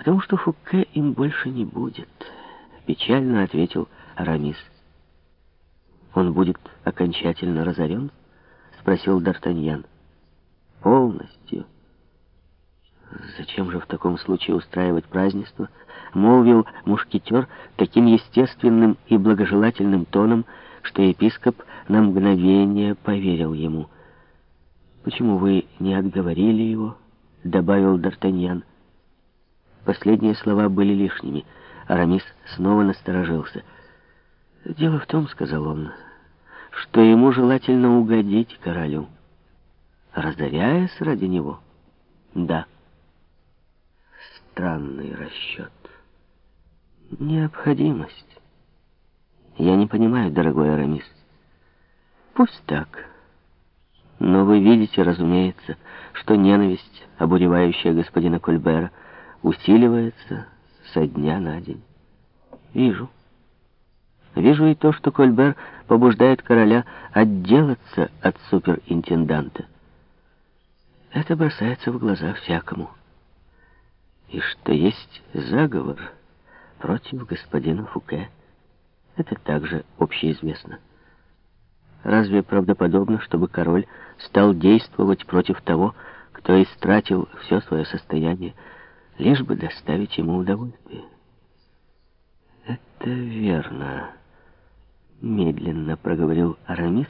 Потому что Фуке им больше не будет, печально ответил Арамис. Он будет окончательно разорен? Спросил Д'Артаньян. Полностью. Зачем же в таком случае устраивать празднество? Молвил мушкетер таким естественным и благожелательным тоном, что епископ на мгновение поверил ему. «Почему вы не отговорили его?» — добавил Д'Артаньян. Последние слова были лишними. Арамис снова насторожился. «Дело в том, — сказал он, — что ему желательно угодить королю, разоряясь ради него. Да. Странный расчет. Необходимость. Я не понимаю, дорогой Арамис. Пусть так. Но вы видите, разумеется, что ненависть, обуревающая господина Кольбера, усиливается со дня на день. Вижу. Вижу и то, что Кольбер побуждает короля отделаться от суперинтенданта. Это бросается в глаза всякому. И что есть заговор против господина Фуке, это также общеизвестно. Разве правдоподобно, чтобы король стал действовать против того, кто истратил все свое состояние, лишь бы доставить ему удовольствие? Это верно, медленно проговорил Арамис,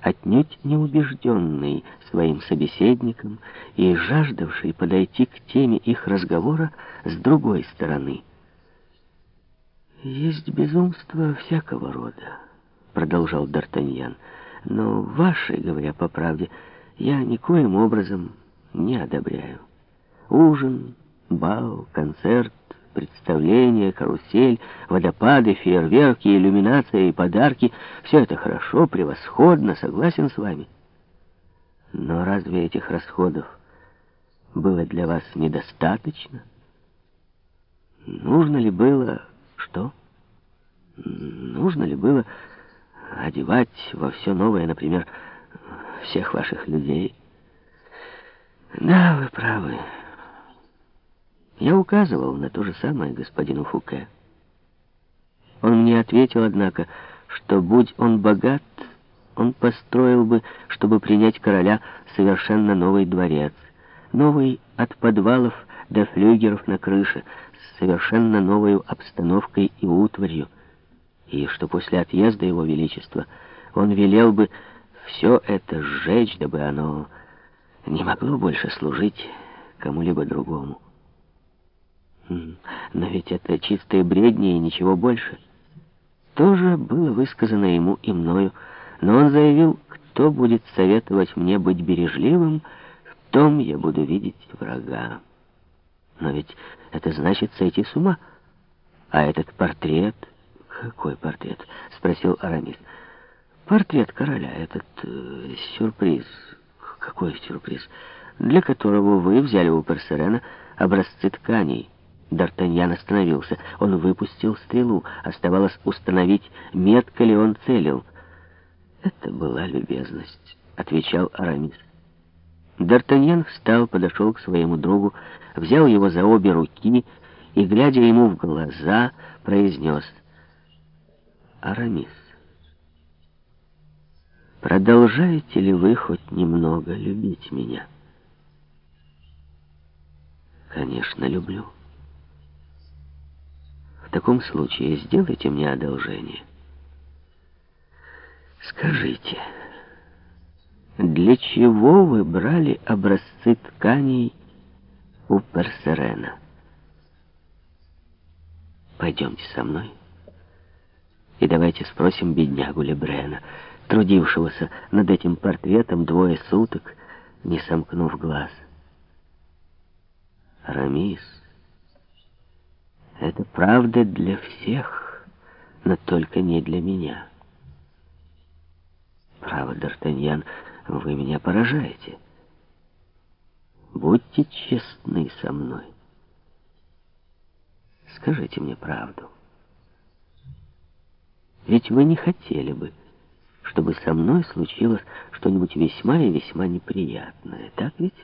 отнюдь не убежденный своим собеседником и жаждавший подойти к теме их разговора с другой стороны. «Есть безумство всякого рода», — продолжал Д'Артаньян, «но ваши, говоря по правде, я никоим образом не одобряю. Ужин, бал, концерт, представления, карусель, водопады, фейерверки, иллюминация и подарки — все это хорошо, превосходно, согласен с вами. Но разве этих расходов было для вас недостаточно? Нужно ли было... что? Нужно ли было одевать во все новое, например, всех ваших людей? Да, вы правы. Я указывал на то же самое господину Фуке. Он мне ответил, однако, что, будь он богат, он построил бы, чтобы принять короля, совершенно новый дворец. Новый от подвалов до флюгеров на крыше, с совершенно новой обстановкой и утварью. И что после отъезда его величества он велел бы все это сжечь, дабы оно не могло больше служить кому-либо другому. Но ведь это чистые бредни и ничего больше. Тоже было высказано ему и мною, но он заявил, кто будет советовать мне быть бережливым, в том я буду видеть врага. Но ведь это значит сойти с ума. А этот портрет... Какой портрет? Спросил Арамис. Портрет короля, этот э, сюрприз. Какой сюрприз? Для которого вы взяли у Персерена образцы тканей. Д'Артаньян остановился. Он выпустил стрелу. Оставалось установить, метко ли он целил. «Это была любезность», — отвечал Арамис. Д'Артаньян встал, подошел к своему другу, взял его за обе руки и, глядя ему в глаза, произнес «Арамис, продолжаете ли вы хоть немного любить меня?» «Конечно, люблю». Таком случае сделайте мне одолжение. Скажите, для чего вы брали образцы тканей у Персерена? Пойдемте со мной и давайте спросим беднягу Лебрена, трудившегося над этим портретом двое суток, не сомкнув глаз. Рамис... Это правда для всех, но только не для меня. Право, Д'Артаньян, вы меня поражаете. Будьте честны со мной. Скажите мне правду. Ведь вы не хотели бы, чтобы со мной случилось что-нибудь весьма и весьма неприятное, так ведь?